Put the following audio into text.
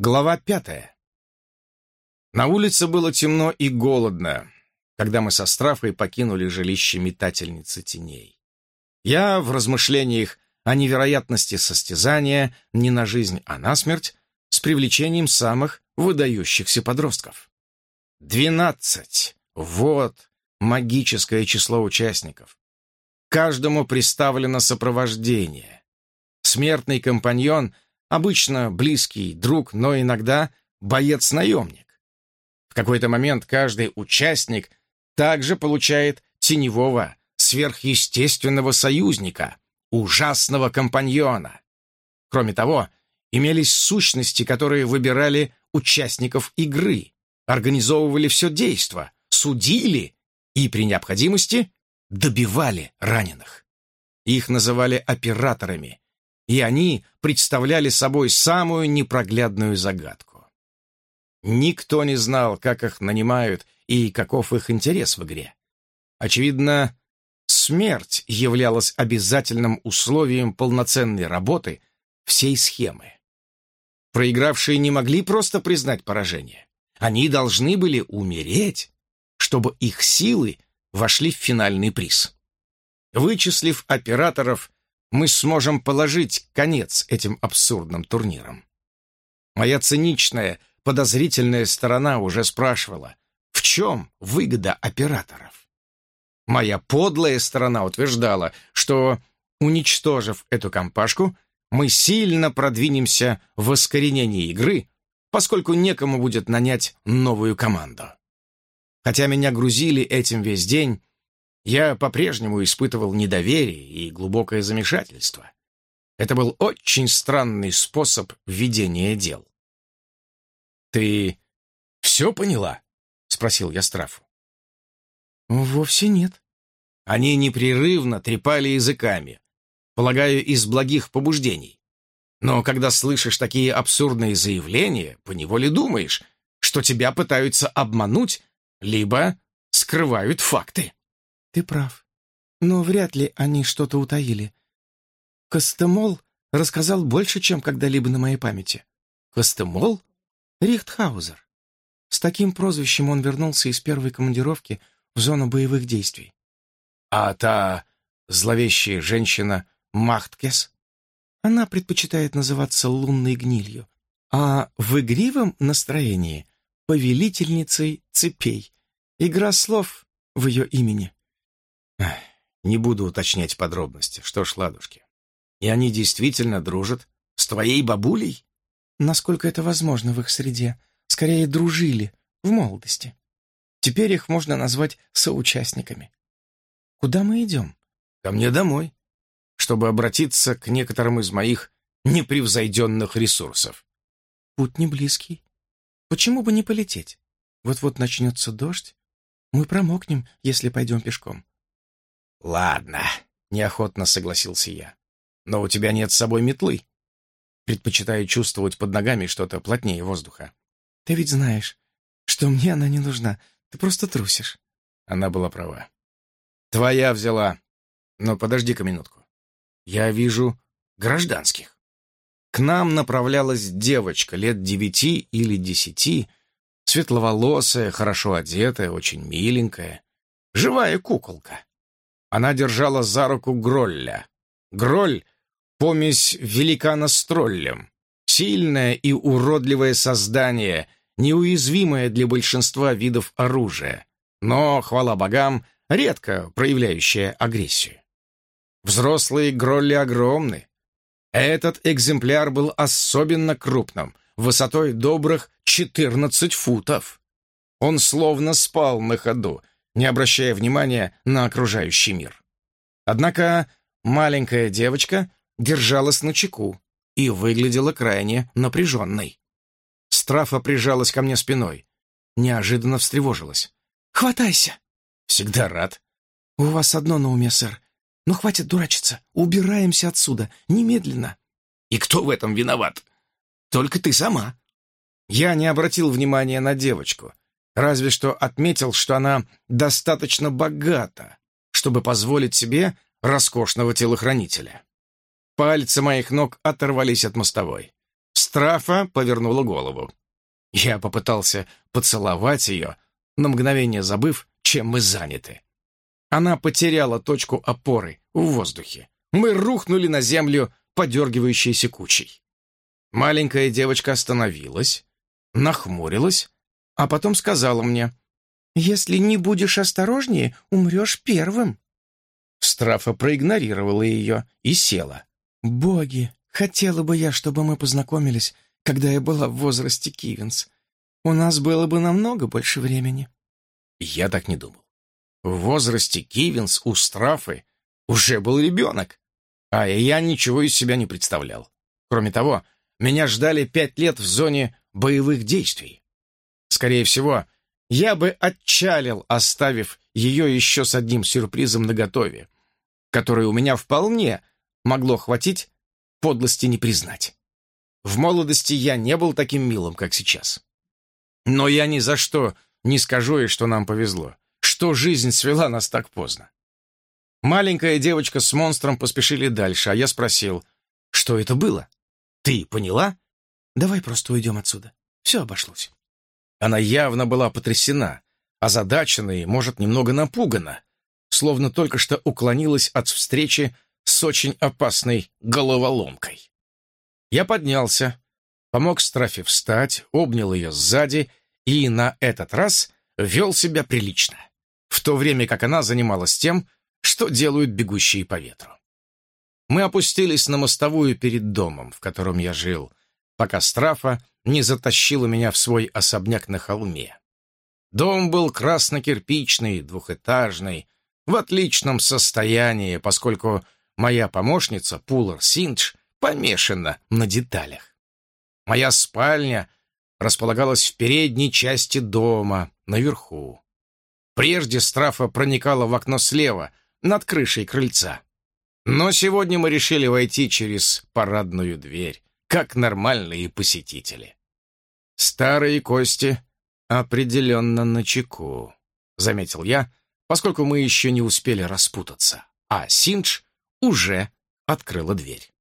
Глава пятая. На улице было темно и голодно, когда мы со Страфой покинули жилище метательницы теней. Я в размышлениях о невероятности состязания не на жизнь, а на смерть с привлечением самых выдающихся подростков. Двенадцать. Вот магическое число участников. Каждому представлено сопровождение. Смертный компаньон — Обычно близкий друг, но иногда боец-наемник. В какой-то момент каждый участник также получает теневого, сверхъестественного союзника, ужасного компаньона. Кроме того, имелись сущности, которые выбирали участников игры, организовывали все действо, судили и, при необходимости, добивали раненых. Их называли операторами, и они представляли собой самую непроглядную загадку. Никто не знал, как их нанимают и каков их интерес в игре. Очевидно, смерть являлась обязательным условием полноценной работы всей схемы. Проигравшие не могли просто признать поражение. Они должны были умереть, чтобы их силы вошли в финальный приз. Вычислив операторов мы сможем положить конец этим абсурдным турнирам. Моя циничная, подозрительная сторона уже спрашивала, в чем выгода операторов? Моя подлая сторона утверждала, что, уничтожив эту компашку, мы сильно продвинемся в искоренении игры, поскольку некому будет нанять новую команду. Хотя меня грузили этим весь день, я по-прежнему испытывал недоверие и глубокое замешательство. Это был очень странный способ ведения дел. «Ты все поняла?» — спросил я Страфу. «Вовсе нет». Они непрерывно трепали языками, полагаю, из благих побуждений. Но когда слышишь такие абсурдные заявления, поневоле думаешь, что тебя пытаются обмануть, либо скрывают факты. Ты прав. Но вряд ли они что-то утаили. Костемол рассказал больше, чем когда-либо на моей памяти. Костемол? Рихтхаузер. С таким прозвищем он вернулся из первой командировки в зону боевых действий. А та зловещая женщина Махткес? Она предпочитает называться лунной гнилью, а в игривом настроении — повелительницей цепей. Игра слов в ее имени. Не буду уточнять подробности. Что ж, ладушки. И они действительно дружат с твоей бабулей? Насколько это возможно в их среде. Скорее, дружили в молодости. Теперь их можно назвать соучастниками. Куда мы идем? Ко мне домой, чтобы обратиться к некоторым из моих непревзойденных ресурсов. Путь не близкий. Почему бы не полететь? Вот-вот начнется дождь. Мы промокнем, если пойдем пешком. «Ладно», — неохотно согласился я. «Но у тебя нет с собой метлы. Предпочитаю чувствовать под ногами что-то плотнее воздуха». «Ты ведь знаешь, что мне она не нужна. Ты просто трусишь». Она была права. «Твоя взяла. Но подожди-ка минутку. Я вижу гражданских». К нам направлялась девочка лет девяти или десяти, светловолосая, хорошо одетая, очень миленькая, живая куколка. Она держала за руку Гролля. Гроль — помесь великана с троллем. Сильное и уродливое создание, неуязвимое для большинства видов оружия, но, хвала богам, редко проявляющее агрессию. Взрослые Гролли огромны. Этот экземпляр был особенно крупным, высотой добрых 14 футов. Он словно спал на ходу, не обращая внимания на окружающий мир. Однако маленькая девочка держалась на чеку и выглядела крайне напряженной. Страфа прижалась ко мне спиной, неожиданно встревожилась. «Хватайся!» «Всегда рад». «У вас одно на уме, сэр. Но хватит дурачиться. Убираемся отсюда. Немедленно». «И кто в этом виноват?» «Только ты сама». Я не обратил внимания на девочку, разве что отметил, что она достаточно богата, чтобы позволить себе роскошного телохранителя. Пальцы моих ног оторвались от мостовой. Страфа повернула голову. Я попытался поцеловать ее, на мгновение забыв, чем мы заняты. Она потеряла точку опоры в воздухе. Мы рухнули на землю, подергивающейся кучей. Маленькая девочка остановилась, нахмурилась, а потом сказала мне, «Если не будешь осторожнее, умрешь первым». Страфа проигнорировала ее и села. «Боги, хотела бы я, чтобы мы познакомились, когда я была в возрасте Кивинс. У нас было бы намного больше времени». Я так не думал. В возрасте Кивинс у Страфы уже был ребенок, а я ничего из себя не представлял. Кроме того, меня ждали пять лет в зоне боевых действий. Скорее всего, я бы отчалил, оставив ее еще с одним сюрпризом наготове, который у меня вполне могло хватить подлости не признать. В молодости я не был таким милым, как сейчас. Но я ни за что не скажу ей, что нам повезло, что жизнь свела нас так поздно. Маленькая девочка с монстром поспешили дальше, а я спросил, что это было? Ты поняла? Давай просто уйдем отсюда. Все обошлось. Она явно была потрясена, озадачена и, может, немного напугана, словно только что уклонилась от встречи с очень опасной головоломкой. Я поднялся, помог Страфе встать, обнял ее сзади и на этот раз вел себя прилично, в то время как она занималась тем, что делают бегущие по ветру. Мы опустились на мостовую перед домом, в котором я жил, пока Страфа не затащила меня в свой особняк на холме. Дом был красно-кирпичный, двухэтажный, в отличном состоянии, поскольку моя помощница, Пулар Синдж, помешана на деталях. Моя спальня располагалась в передней части дома, наверху. Прежде Страфа проникала в окно слева, над крышей крыльца. Но сегодня мы решили войти через парадную дверь, как нормальные посетители. Старые кости определенно на чеку, заметил я, поскольку мы еще не успели распутаться, а Синдж уже открыла дверь.